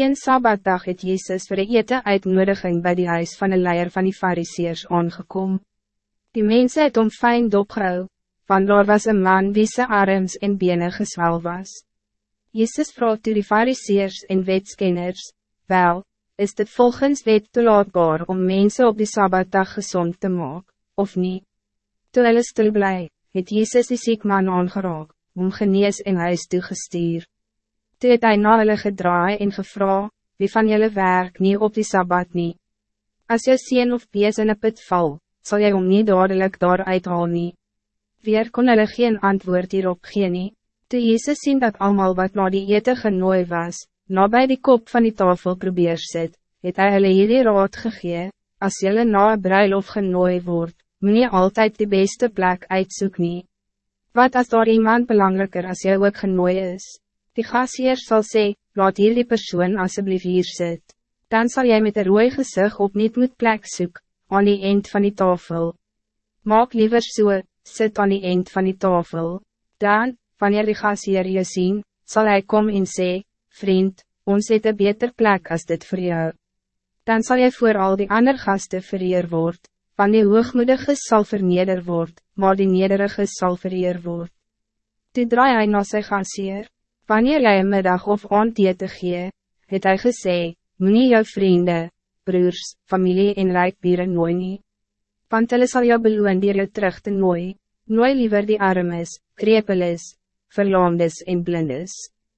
Een Sabbatdag het Jezus vir een ete uitnodiging bij die huis van een leier van die fariseers aangekom. Die mensen het om fijn dopgehou, want daar was een man wie sy arms en benen geswel was. Jezus vroeg toe die fariseers en wetskenners, wel, is dit volgens wet toelaatbaar om mensen op die Sabbatdag gezond te maken, of niet? Toe hulle stil bly, het Jezus die ziek man aangeraak, om genees en huis toegestuur. Toe het hy na hulle gedraai en gevra, wie van jullie werk niet op die Sabbat niet? Als je sien of bees in een put val, zal jy om niet dadelijk daar uithaal nie. Weer kon hulle geen antwoord hierop gee nie. Toe Jezus sien dat allemaal wat na die ete genooi was, na bij die kop van die tafel probeer sit, het hy hulle hierdie raad gegee, as jylle na een bruiloft genooi word, moet je altijd die beste plek uitsoek nie. Wat als daar iemand belangrijker als jy ook genooi is? Die gasheer zal sê, laat hierdie persoon alsjeblieft hier sit. Dan zal jij met een rooie gezicht op niet moet plek soek, aan die eind van die tafel. Maak liever so, sit aan die eind van die tafel. Dan, wanneer die gasheer je zien, zal hij komen en sê, vriend, ons het een beter plek als dit voor jou. Dan zal jy voor al die andere gasten vereer word, van die hoogmoedige sal verneder word, maar die nederige sal vereer word. Toe draai hy na sy gasheer, wanneer jy een middag of aand te gee, het hy gesê, moet jou vrienden, broers, familie en rijkbieren nooi nie. Want hulle sal jou beloon dier jou terug te nooi, nooi liever die armes, krepeles, verlaamdes en blindes.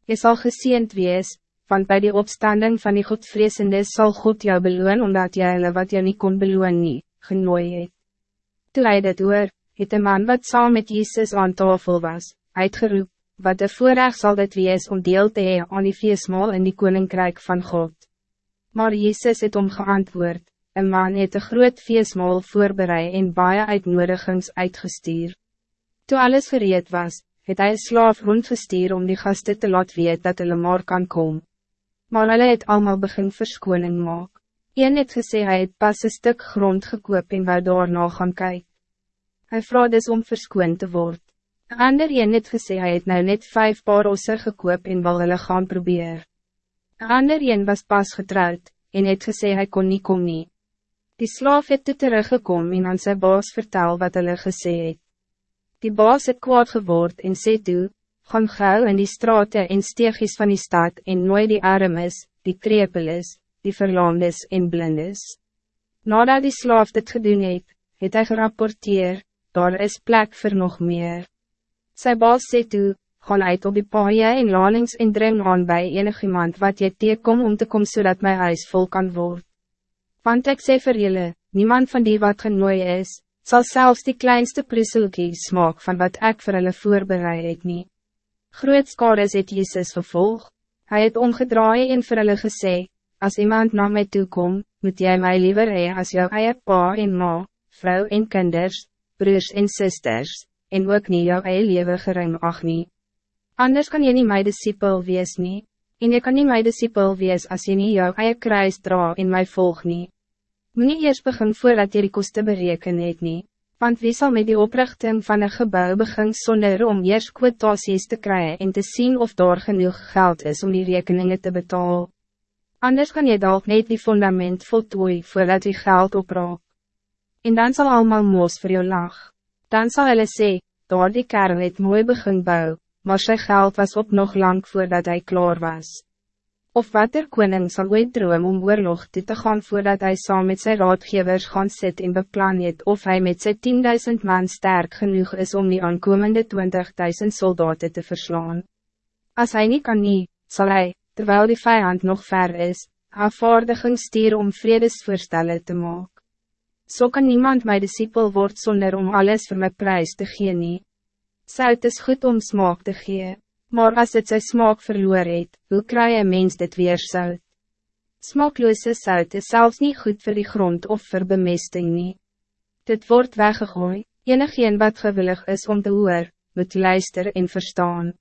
Je zal geseend wees, want bij die opstanding van die godvreesende zal God jou beloon, omdat jy hulle wat jy nie kon beloon nie, genooi het. Toe hy dit oor, het een man wat saam met Jezus aan tafel was, uitgeroep, wat de voorrecht zal dit wees om deel te hee aan die feestmaal in die koninkrijk van God. Maar Jezus het om geantwoord, een man het een groot feestmaal voorbereid en baie uitnodigings uitgestuur. Toe alles gereed was, het hy een slaaf rondgestuur om die gasten te laat weet dat hulle maar kan komen. Maar hulle het allemaal begin verskoning maak. Een het gesê hy het pas een stuk grond gekoop en wou daarna gaan kyk. Hy vraag dus om verskoon te word. Een ander een het gesê hy het nou net vijf paar osse gekoop en wil hulle gaan probeer. Een ander een was pas getrouwd, en het gesê hy kon nie kom nie. Die slaaf het toe teruggekom en aan sy baas vertel wat hulle gesê het. Die baas het kwaad geword en sê toe, gaan gauw in die straten en steegjes van die stad en nooi die armes, die krepeles, die verlaamdes en blindes. Nadat die slaaf dit gedoen het, het hy gerapporteer, daar is plek voor nog meer. Sy baas sê toe, gaan uit op die paaie en lalings en dring aan bij enig iemand wat jy teekom om te komen zodat mijn huis vol kan worden. Want ik sê vir julle, niemand van die wat genooi is, zal zelfs die kleinste prusselkie smaak van wat ik voor hulle voorbereid het nie. Groot skades het Jezus vervolg, hij het omgedraai en vir hulle gesê, as iemand na mij toe kom, moet jij mij liever hee as jou eie pa en ma, vrou en kinders, broers en sisters, en ook nie jou eie lewe gering ag nie. Anders kan je niet my disciple wees nie, en je kan niet my disciple wees as je niet jou eie kruis dra en mij volg nie. Moet nie eers begin voordat jy die koste bereken het nie, want wie zal met die oprichting van een gebouw begin zonder om eers kwotaties te krijgen en te zien of daar genoeg geld is om die rekeningen te betalen. Anders kan je dalk net die fundament voltooi voordat die geld opraak. En dan zal allemaal moos voor jou lag. Dan zal hulle sê, daar die kerel het mooi begin bouw, maar sy geld was op nog lang voordat hij klaar was. Of wat er koning sal ooit droom om oorlog toe te gaan voordat hij saam met zijn raadgevers gaan sit en beplan het of hij met zijn 10.000 man sterk genoeg is om die aankomende 20.000 soldaten te verslaan. Als hij niet kan nie, zal hij, terwijl die vijand nog ver is, afvaardiging stuur om vredesvoorstellen te maken. So kan niemand mijn discipel worden zonder om alles voor mijn prijs te gee nie. Zout is goed om smaak te gee. Maar als het zijn smaak verloor het, hoe krijg je mens dit weer zout? Smaakloze zout is zelfs niet goed voor die grond of voor bemesting nie. Dit wordt weggegooid, enigeen wat gewillig is om te hoor, moet luister en verstaan.